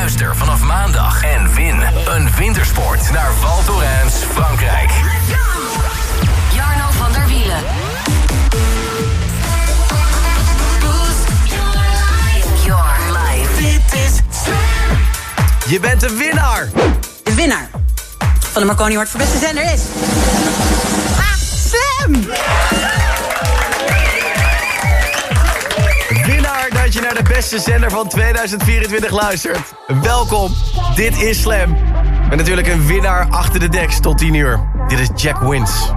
Luister vanaf maandag en win een wintersport naar Val Thorens, Frankrijk. Jarno van der Wielen. Dit is Je bent de winnaar. De winnaar van de Marconi-Wart voor beste zender is... Ah, Slam! dat je naar de beste zender van 2024 luistert. Welkom, dit is Slam. En natuurlijk een winnaar achter de deks tot 10 uur. Dit is Jack Wins.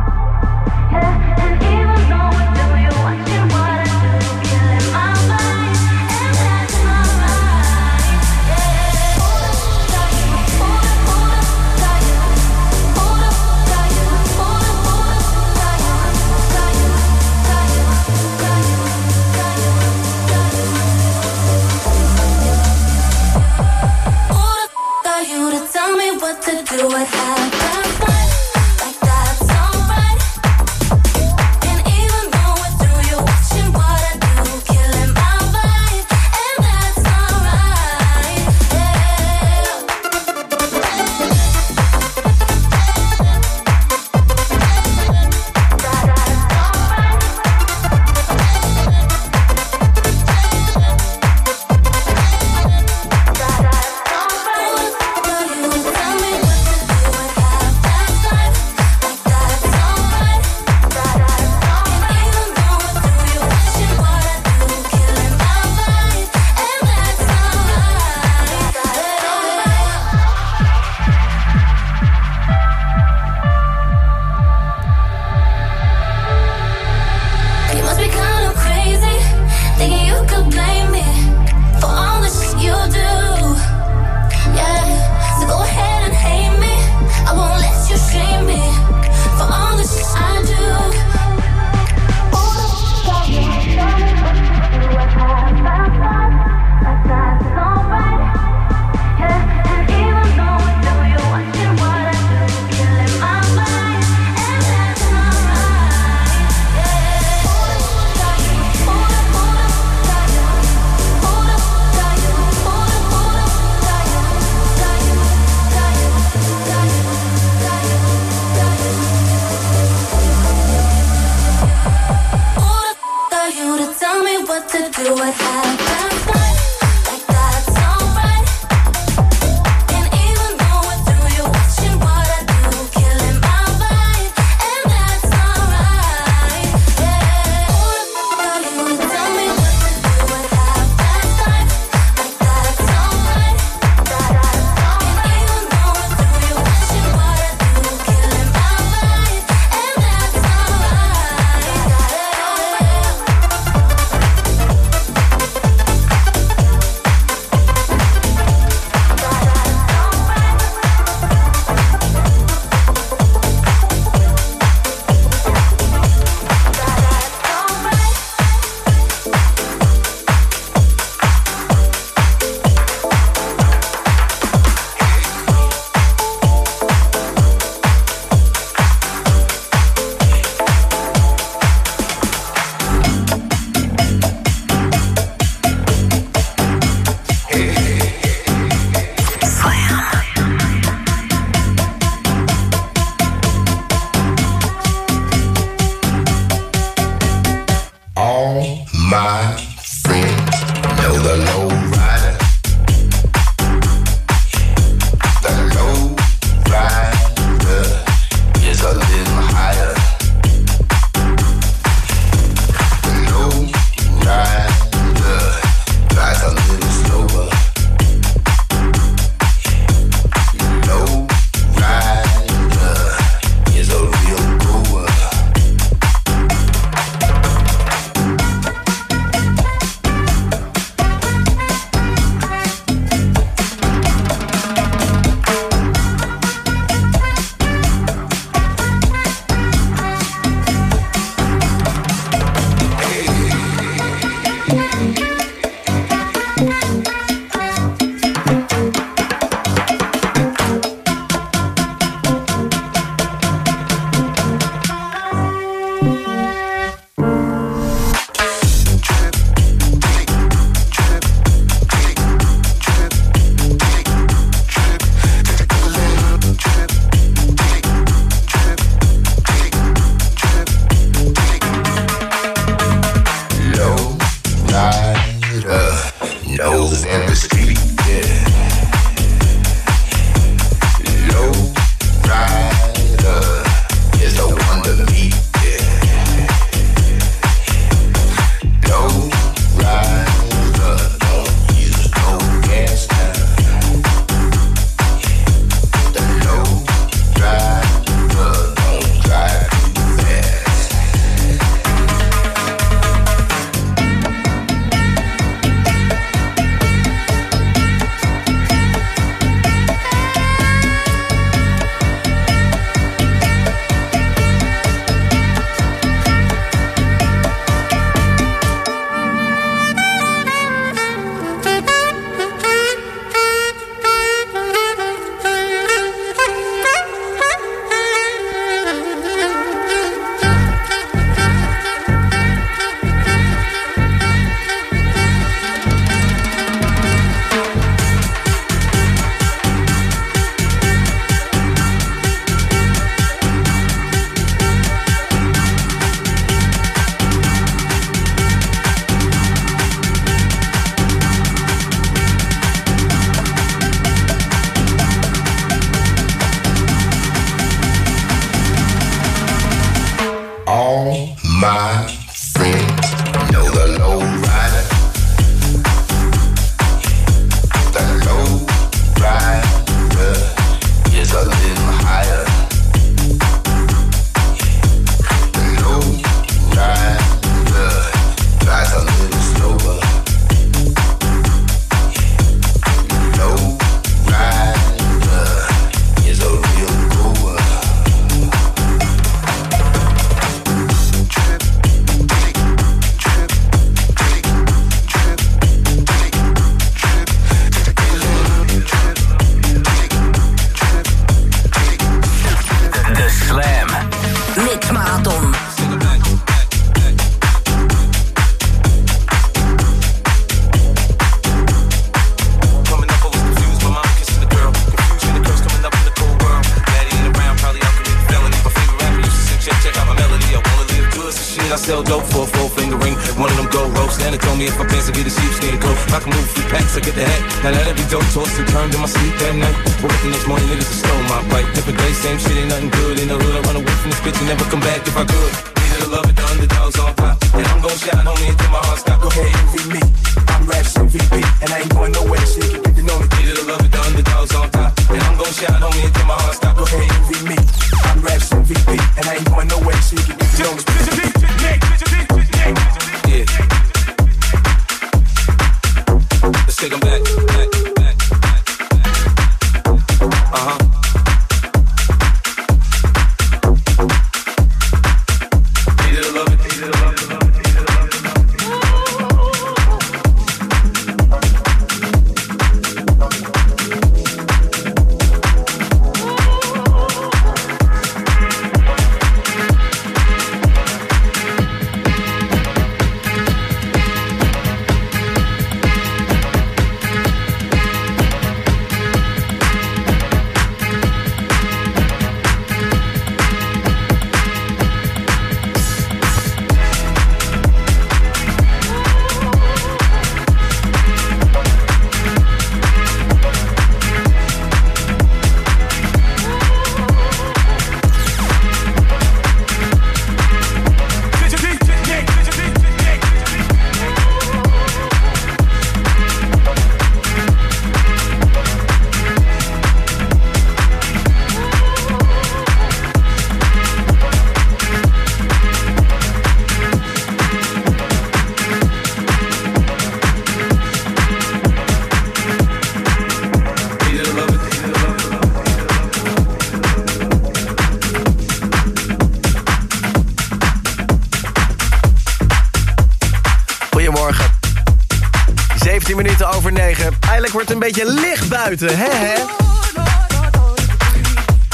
wordt een beetje licht buiten, hè?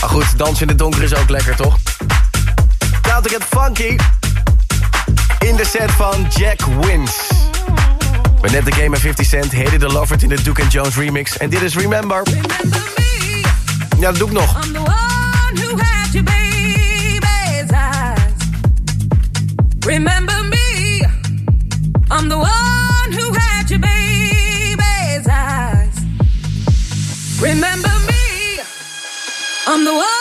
Maar goed, dansen in het donker is ook lekker, toch? Countercat Funky. In de set van Jack Wins. We net de game en 50 Cent, Hedy de Lovert in de Duke Jones remix. En dit is Remember. Ja, dat doe ik nog. Remember me, I'm the one who had your baby. Remember me, I'm the one.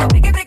it, make it, make.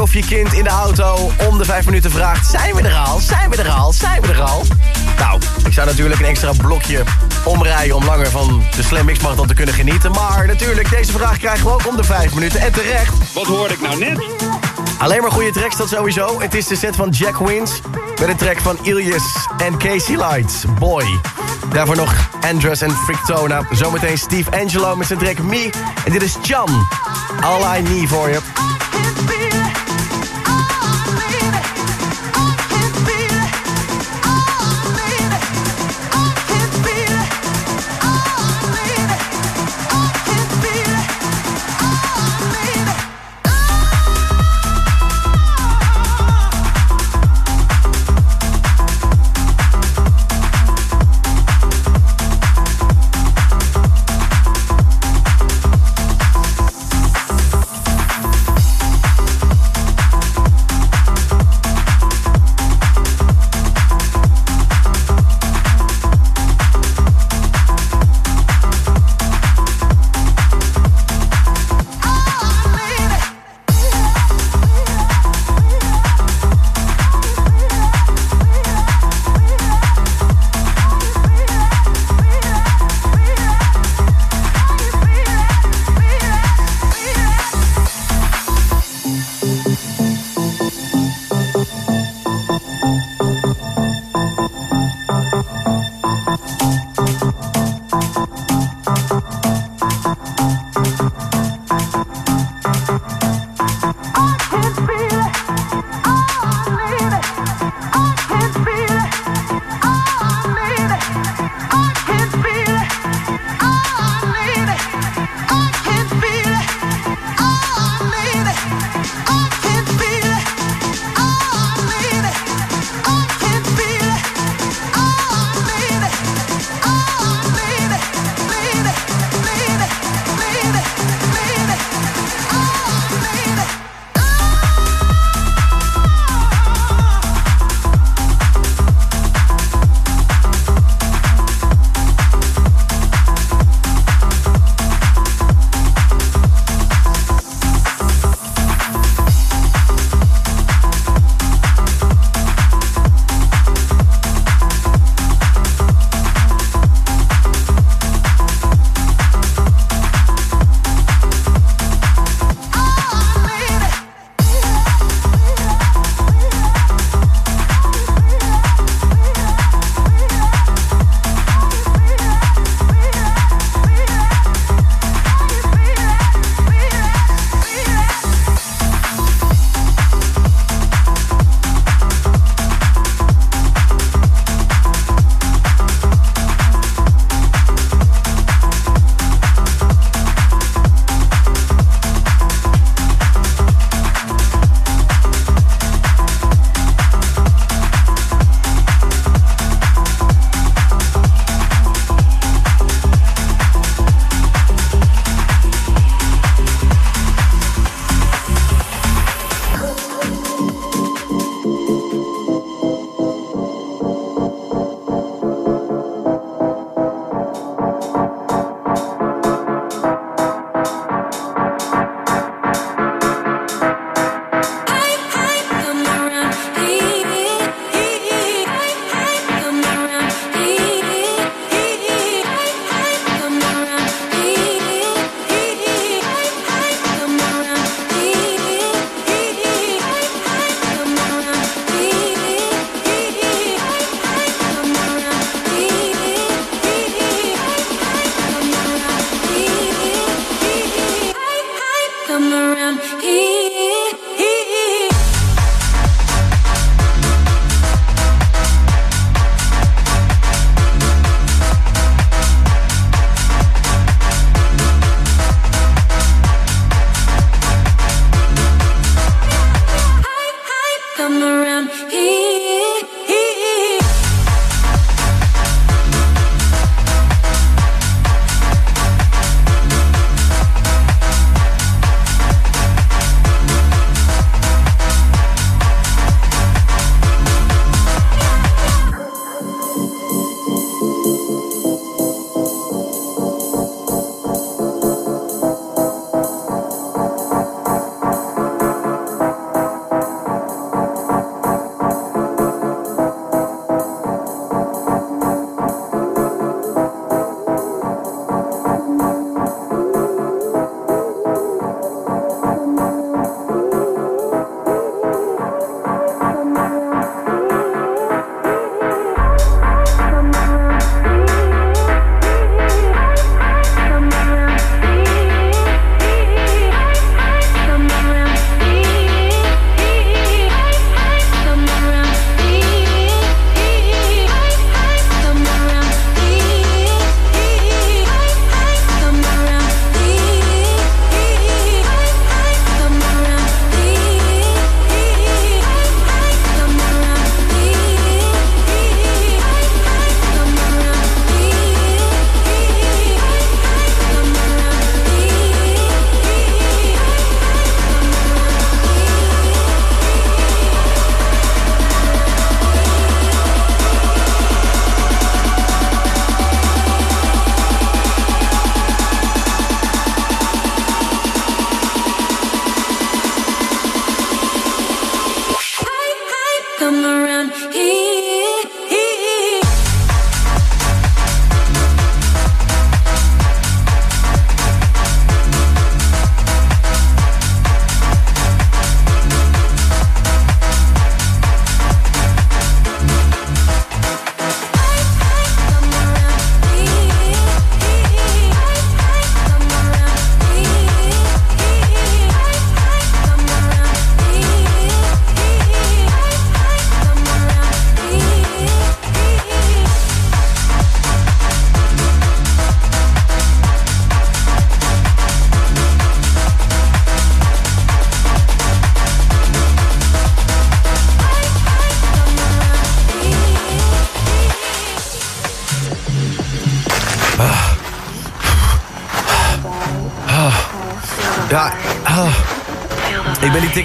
Alsof je kind in de auto om de vijf minuten vraagt... zijn we er al? Zijn we er al? Zijn we er al? Nou, ik zou natuurlijk een extra blokje omrijden... om langer van de Slam Mix Marathon te kunnen genieten. Maar natuurlijk, deze vraag krijgen we ook om de vijf minuten. En terecht. Wat hoorde ik nou net? Alleen maar goede tracks, dat sowieso. Het is de set van Jack Wins met een track van Ilias en Casey Lights, Boy. Daarvoor nog Andres en Frictona. Zometeen Steve Angelo met zijn track Me. En dit is Chan. All I Need voor je.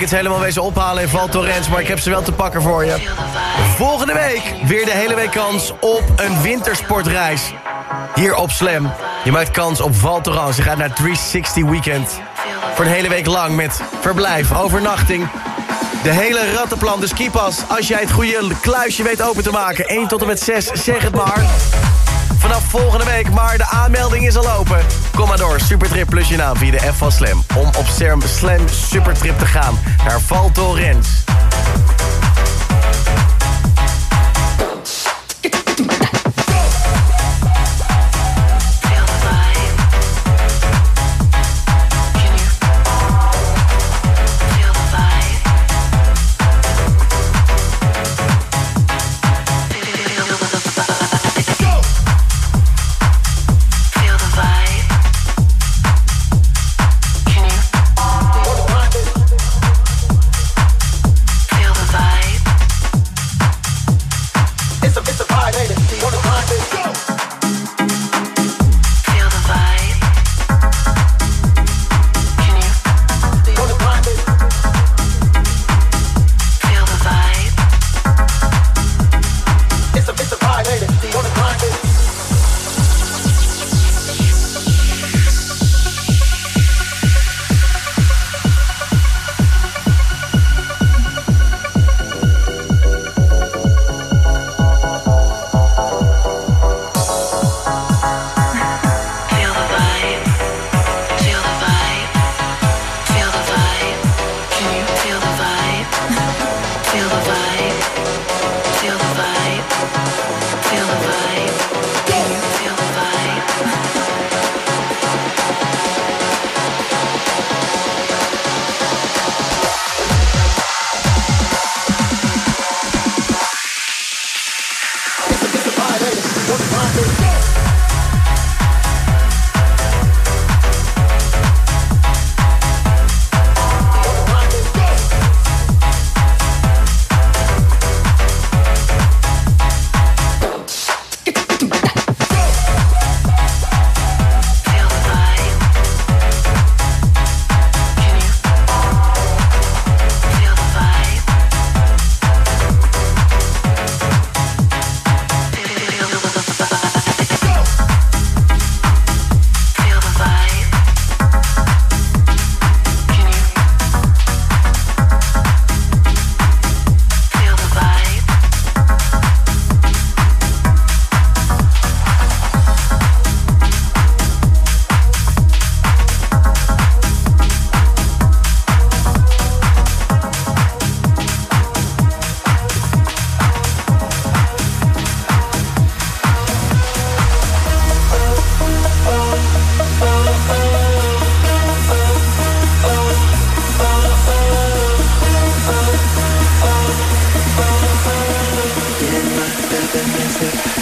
Tickets helemaal wezen ophalen in Val Thorens... maar ik heb ze wel te pakken voor je. Volgende week weer de hele week kans op een wintersportreis. Hier op Slam. Je maakt kans op Val Thorens. Je gaat naar 360 Weekend. Voor een hele week lang met verblijf, overnachting... De hele rattenplan, de skipas. Als jij het goede kluisje weet open te maken. 1 tot en met 6, zeg het maar. Vanaf volgende week, maar de aanmelding is al open. Kom maar door, Supertrip plus je naam via de F van Slam. Om op Slam Supertrip te gaan naar Val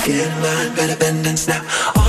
in line, better bend and snap.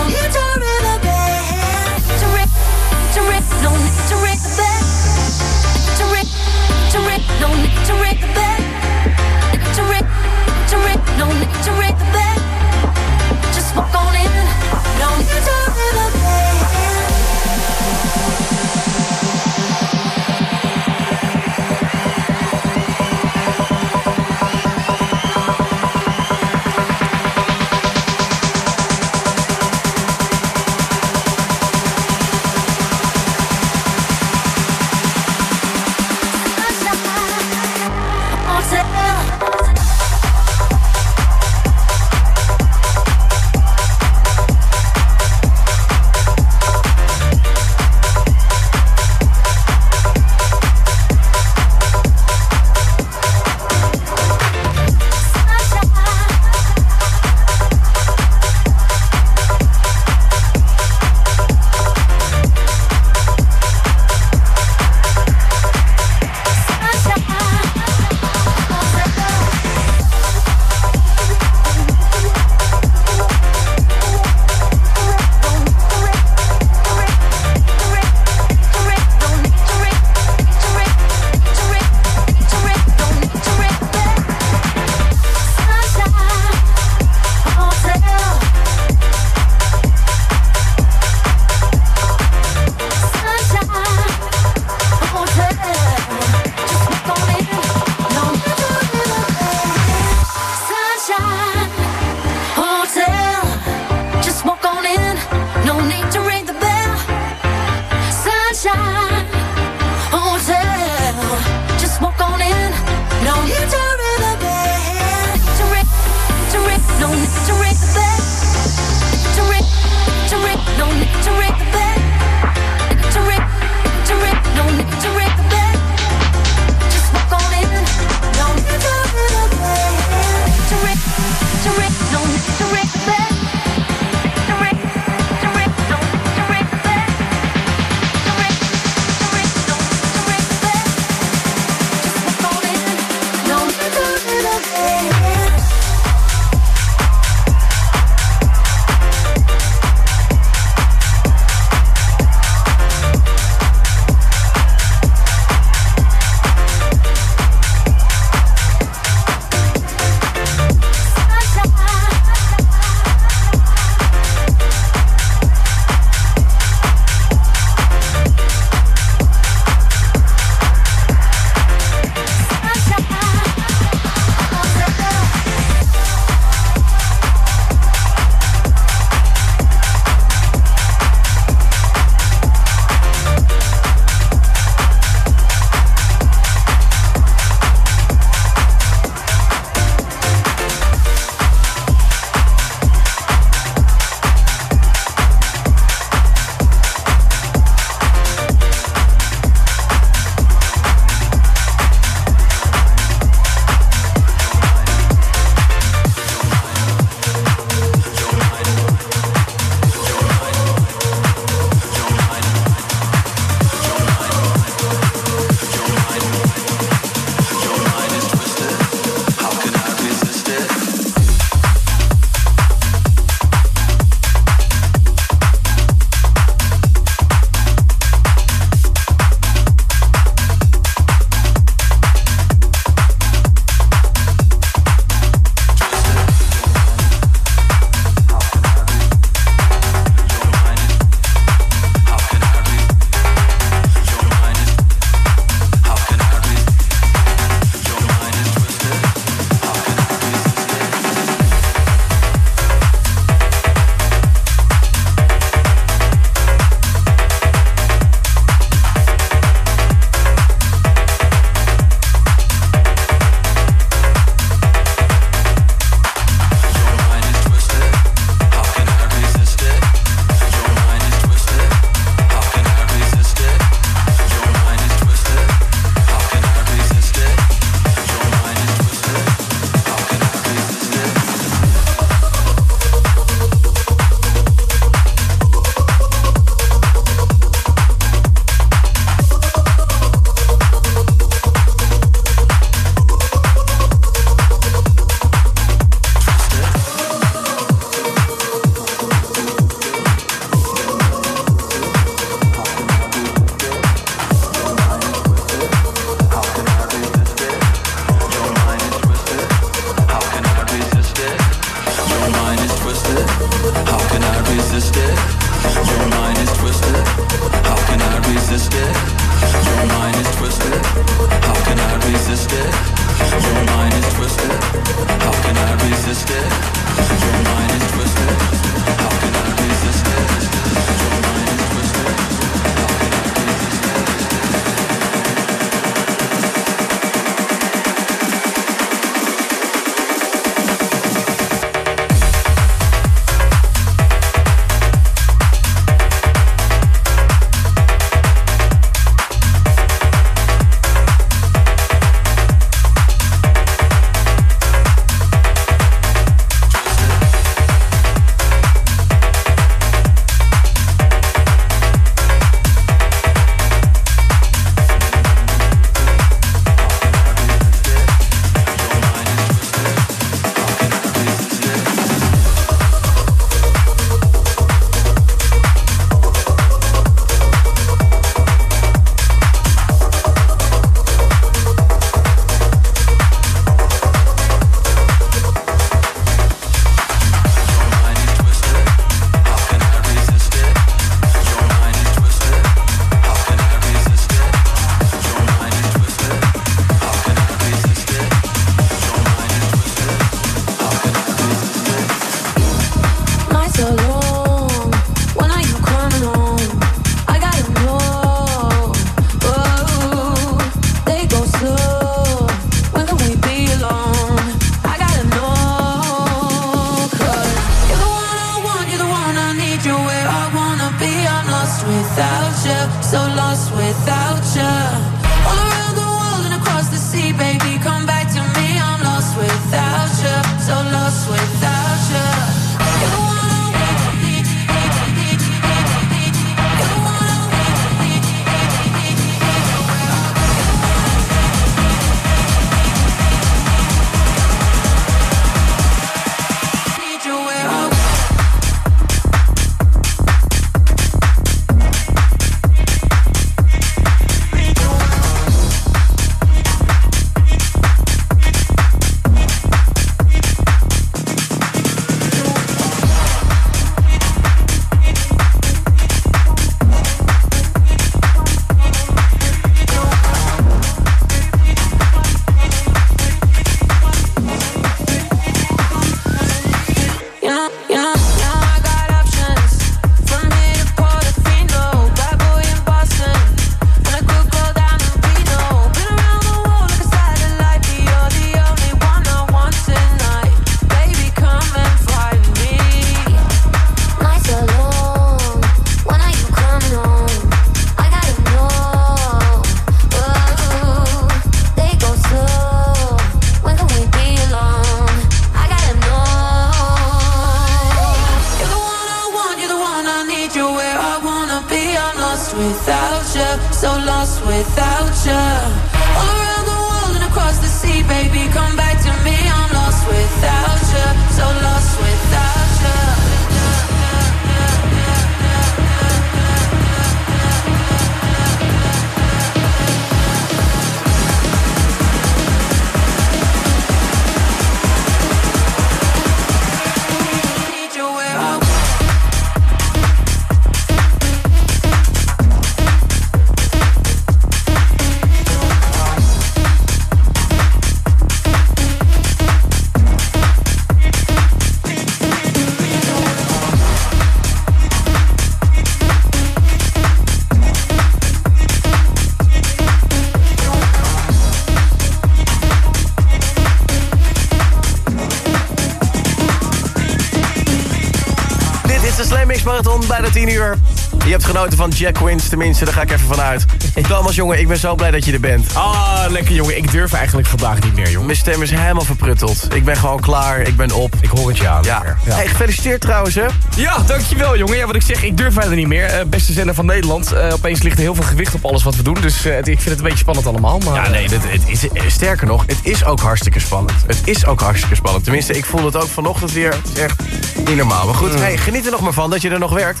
Genoten van Jack Wins, tenminste, daar ga ik even vanuit. Thomas, jongen, ik ben zo blij dat je er bent. Ah, lekker jongen. Ik durf eigenlijk vandaag niet meer, jongen. Mijn stem is helemaal verprutteld. Ik ben gewoon klaar, ik ben op. Ik hoor het je aan. Ja. Ja. Hey, gefeliciteerd trouwens, hè? Ja, dankjewel jongen. Ja, wat ik zeg, ik durf verder niet meer. Eh, beste zender van Nederland. Eh, opeens ligt er heel veel gewicht op alles wat we doen. Dus eh, ik vind het een beetje spannend allemaal. Maar, Ja, nee, het is, sterker nog, het is ook hartstikke spannend. Het is ook hartstikke spannend. Tenminste, ik voel het ook vanochtend weer. Het is echt niet normaal. Maar goed, hey, geniet er nog maar van dat je er nog werkt.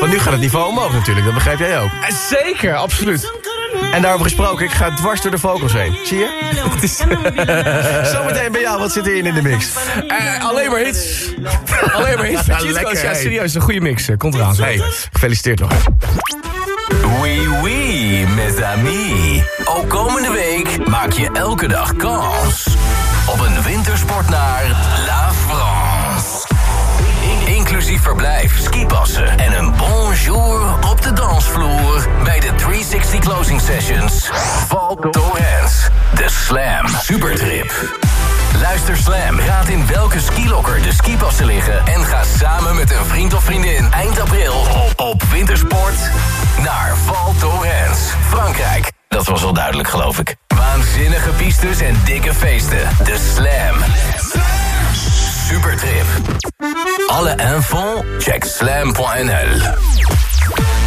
Want nu gaat het niveau omhoog natuurlijk, dat begrijp jij ook. Eh, Zeker, absoluut. En daarover gesproken, ik ga dwars door de vocals heen. Zie je? Zometeen bij jou, wat zit erin in de mix? Eh, alleen maar hits. alleen maar hits. Ja, lekker, serieus, een goede mix. eh, Komt eraan. Hey, gefeliciteerd nog. Oui, oui, mes amis. Ook komende week maak je elke dag kans op een wintersport naar. Inclusief verblijf, skipassen en een bonjour op de dansvloer bij de 360 Closing Sessions. Val Thorens, de Slam Supertrip. Luister Slam, raad in welke skilokker de skipassen liggen... en ga samen met een vriend of vriendin eind april op, op wintersport naar Val Thorens, Frankrijk. Dat was wel duidelijk, geloof ik. Waanzinnige pistes en dikke feesten. De Slam. Supertrip. Alle info, check slam.nl.